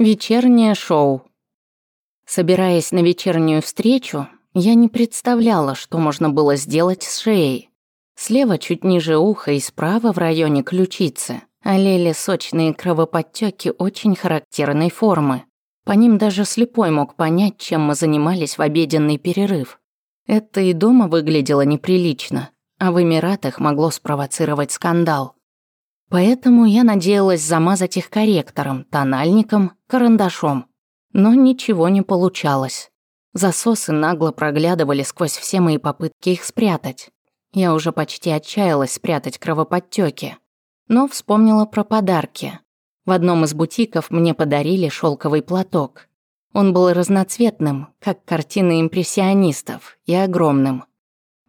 Вечернее шоу. Собираясь на вечернюю встречу, я не представляла, что можно было сделать с шеей. Слева чуть ниже уха и справа в районе ключицы олели сочные кровоподтеки очень характерной формы. По ним даже слепой мог понять, чем мы занимались в обеденный перерыв. Это и дома выглядело неприлично, а в Эмиратах могло спровоцировать скандал. Поэтому я надеялась замазать их корректором, тональником, карандашом. Но ничего не получалось. Засосы нагло проглядывали сквозь все мои попытки их спрятать. Я уже почти отчаялась спрятать кровоподтёки. Но вспомнила про подарки. В одном из бутиков мне подарили шелковый платок. Он был разноцветным, как картины импрессионистов, и огромным.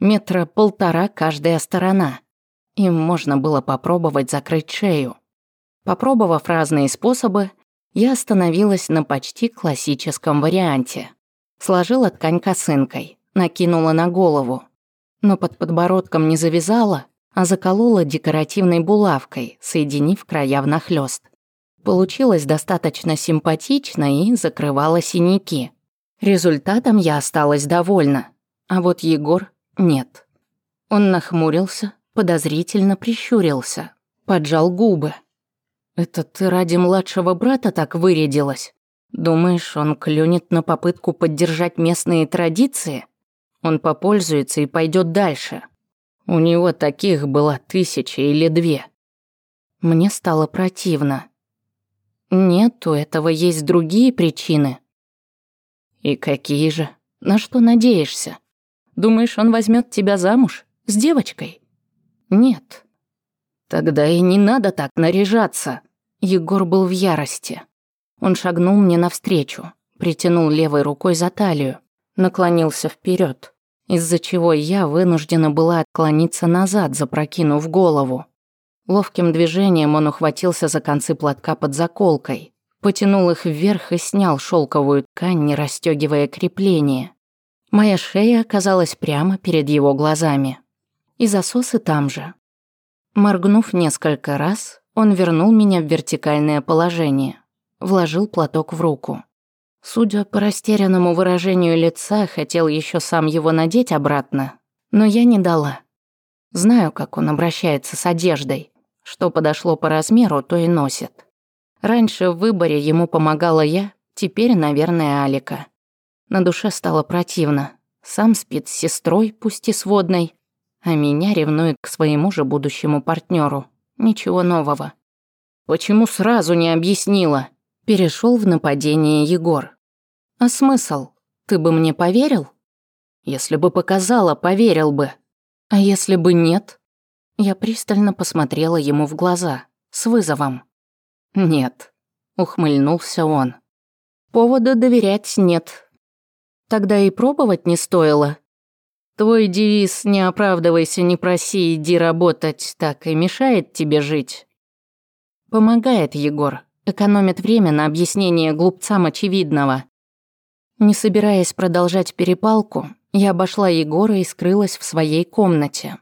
Метра полтора каждая сторона – им можно было попробовать закрыть шею. Попробовав разные способы, я остановилась на почти классическом варианте. Сложила ткань косынкой, накинула на голову, но под подбородком не завязала, а заколола декоративной булавкой, соединив края внахлёст. Получилось достаточно симпатично и закрывала синяки. Результатом я осталась довольна, а вот Егор – нет. Он нахмурился, подозрительно прищурился, поджал губы. «Это ты ради младшего брата так вырядилась? Думаешь, он клюнет на попытку поддержать местные традиции? Он попользуется и пойдет дальше. У него таких было тысяча или две». Мне стало противно. «Нет, у этого есть другие причины». «И какие же? На что надеешься? Думаешь, он возьмет тебя замуж? С девочкой?» Нет. Тогда и не надо так наряжаться. Егор был в ярости. Он шагнул мне навстречу, притянул левой рукой за талию, наклонился вперед, из-за чего я вынуждена была отклониться назад, запрокинув голову. Ловким движением он ухватился за концы платка под заколкой, потянул их вверх и снял шелковую ткань, не расстегивая крепление. Моя шея оказалась прямо перед его глазами и засосы там же. Моргнув несколько раз, он вернул меня в вертикальное положение, вложил платок в руку. Судя по растерянному выражению лица, хотел еще сам его надеть обратно, но я не дала. Знаю, как он обращается с одеждой. Что подошло по размеру, то и носит. Раньше в выборе ему помогала я, теперь, наверное, Алика. На душе стало противно. Сам спит с сестрой, пусть и сводной, а меня ревнует к своему же будущему партнеру. Ничего нового. «Почему сразу не объяснила?» Перешел в нападение Егор. «А смысл? Ты бы мне поверил?» «Если бы показала, поверил бы». «А если бы нет?» Я пристально посмотрела ему в глаза, с вызовом. «Нет», — ухмыльнулся он. «Повода доверять нет». «Тогда и пробовать не стоило», Твой девиз «не оправдывайся, не проси, иди работать» так и мешает тебе жить? Помогает Егор, экономит время на объяснение глупцам очевидного. Не собираясь продолжать перепалку, я обошла Егора и скрылась в своей комнате.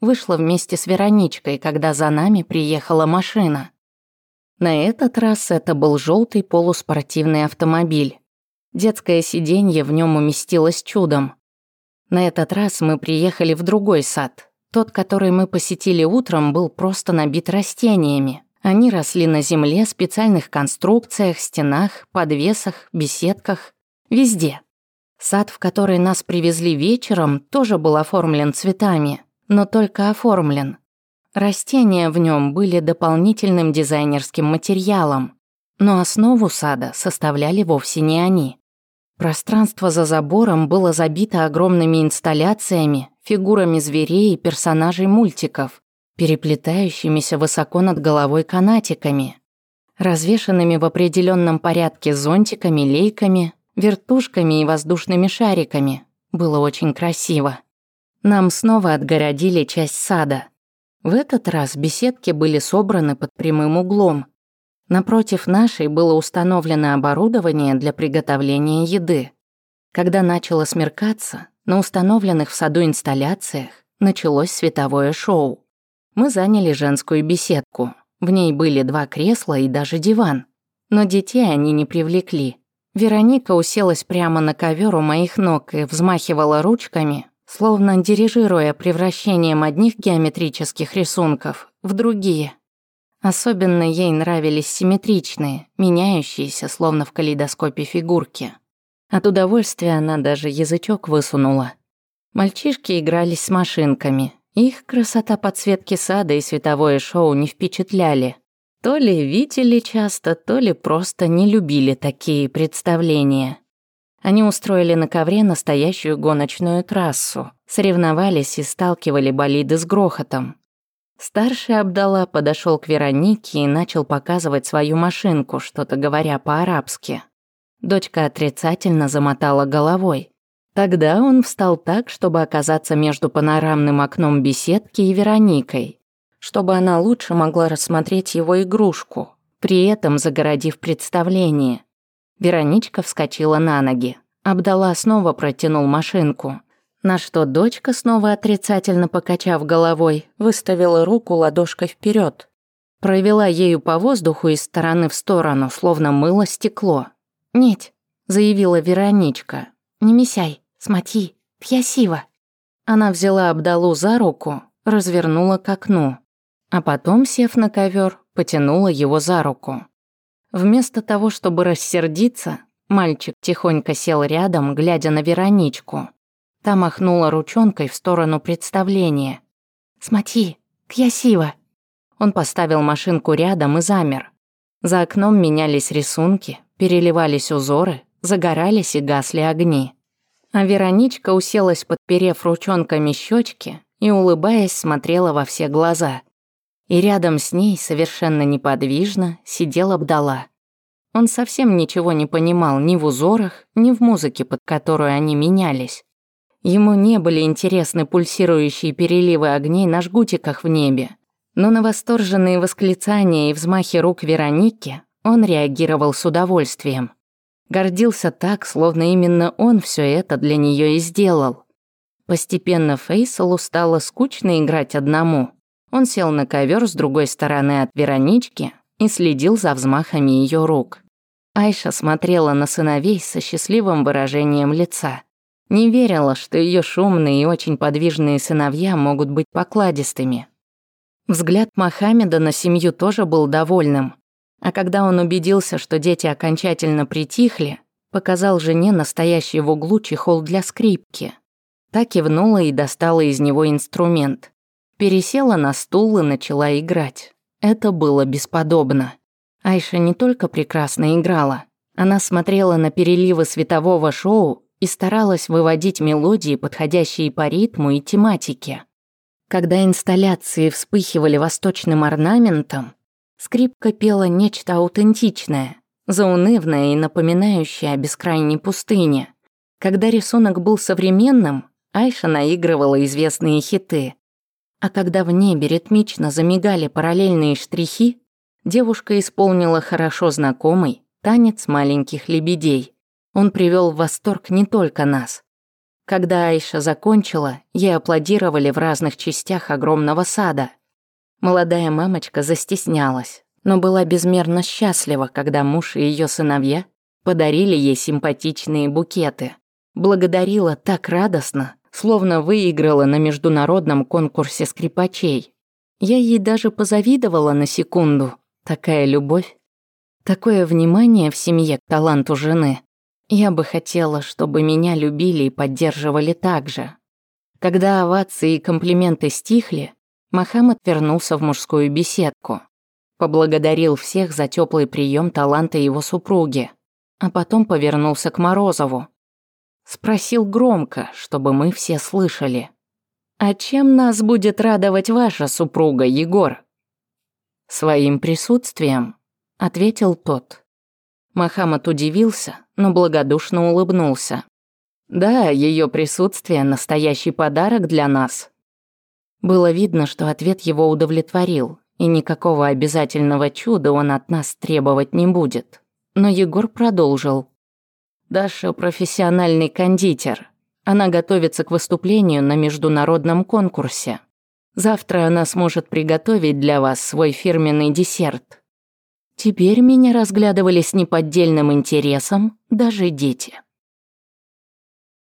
Вышла вместе с Вероничкой, когда за нами приехала машина. На этот раз это был желтый полуспортивный автомобиль. Детское сиденье в нем уместилось чудом. На этот раз мы приехали в другой сад. Тот, который мы посетили утром, был просто набит растениями. Они росли на земле, специальных конструкциях, стенах, подвесах, беседках. Везде. Сад, в который нас привезли вечером, тоже был оформлен цветами, но только оформлен. Растения в нем были дополнительным дизайнерским материалом, но основу сада составляли вовсе не они. Пространство за забором было забито огромными инсталляциями, фигурами зверей и персонажей мультиков, переплетающимися высоко над головой канатиками, развешанными в определенном порядке зонтиками, лейками, вертушками и воздушными шариками. Было очень красиво. Нам снова отгородили часть сада. В этот раз беседки были собраны под прямым углом, Напротив нашей было установлено оборудование для приготовления еды. Когда начало смеркаться, на установленных в саду инсталляциях началось световое шоу. Мы заняли женскую беседку. В ней были два кресла и даже диван. Но детей они не привлекли. Вероника уселась прямо на ковер у моих ног и взмахивала ручками, словно дирижируя превращением одних геометрических рисунков в другие – Особенно ей нравились симметричные, меняющиеся, словно в калейдоскопе фигурки. От удовольствия она даже язычок высунула. Мальчишки игрались с машинками. Их красота подсветки сада и световое шоу не впечатляли. То ли видели часто, то ли просто не любили такие представления. Они устроили на ковре настоящую гоночную трассу, соревновались и сталкивали болиды с грохотом, Старший Абдала подошел к Веронике и начал показывать свою машинку, что-то говоря по-арабски. Дочка отрицательно замотала головой. Тогда он встал так, чтобы оказаться между панорамным окном беседки и Вероникой, чтобы она лучше могла рассмотреть его игрушку, при этом загородив представление. Вероничка вскочила на ноги. Абдала снова протянул машинку. На что дочка, снова отрицательно покачав головой, выставила руку ладошкой вперед, Провела ею по воздуху из стороны в сторону, словно мыло стекло. Нет, — заявила Вероничка. «Не мисяй, смоти, пьясива». Она взяла Абдалу за руку, развернула к окну, а потом, сев на ковер, потянула его за руку. Вместо того, чтобы рассердиться, мальчик тихонько сел рядом, глядя на Вероничку. Та махнула ручонкой в сторону представления. «Смотри, Кьясива!» Он поставил машинку рядом и замер. За окном менялись рисунки, переливались узоры, загорались и гасли огни. А Вероничка уселась, подперев ручонками щечки и, улыбаясь, смотрела во все глаза. И рядом с ней, совершенно неподвижно, сидел Абдала. Он совсем ничего не понимал ни в узорах, ни в музыке, под которую они менялись. Ему не были интересны пульсирующие переливы огней на жгутиках в небе, но на восторженные восклицания и взмахи рук Вероники он реагировал с удовольствием. Гордился так, словно именно он все это для нее и сделал. Постепенно Фейсалу стало скучно играть одному. Он сел на ковер с другой стороны от Веронички и следил за взмахами ее рук. Айша смотрела на сыновей со счастливым выражением лица – не верила, что ее шумные и очень подвижные сыновья могут быть покладистыми. Взгляд Мохаммеда на семью тоже был довольным, а когда он убедился, что дети окончательно притихли, показал жене настоящий в углу чехол для скрипки. Та кивнула и достала из него инструмент. Пересела на стул и начала играть. Это было бесподобно. Айша не только прекрасно играла, она смотрела на переливы светового шоу и старалась выводить мелодии, подходящие по ритму и тематике. Когда инсталляции вспыхивали восточным орнаментом, скрипка пела нечто аутентичное, заунывное и напоминающее о бескрайней пустыне. Когда рисунок был современным, Айша наигрывала известные хиты. А когда в небе ритмично замигали параллельные штрихи, девушка исполнила хорошо знакомый танец маленьких лебедей. Он привел в восторг не только нас. Когда Айша закончила, ей аплодировали в разных частях огромного сада. Молодая мамочка застеснялась, но была безмерно счастлива, когда муж и ее сыновья подарили ей симпатичные букеты. Благодарила так радостно, словно выиграла на международном конкурсе скрипачей. Я ей даже позавидовала на секунду. Такая любовь. Такое внимание в семье к таланту жены. Я бы хотела, чтобы меня любили и поддерживали так же. Когда овации и комплименты стихли, Мохаммед вернулся в мужскую беседку. Поблагодарил всех за теплый прием таланта его супруги, а потом повернулся к Морозову. Спросил громко, чтобы мы все слышали. «А чем нас будет радовать ваша супруга, Егор?» «Своим присутствием», — ответил тот. Мохаммед удивился, но благодушно улыбнулся. «Да, ее присутствие – настоящий подарок для нас». Было видно, что ответ его удовлетворил, и никакого обязательного чуда он от нас требовать не будет. Но Егор продолжил. «Даша – профессиональный кондитер. Она готовится к выступлению на международном конкурсе. Завтра она сможет приготовить для вас свой фирменный десерт». Теперь меня разглядывали с неподдельным интересом даже дети.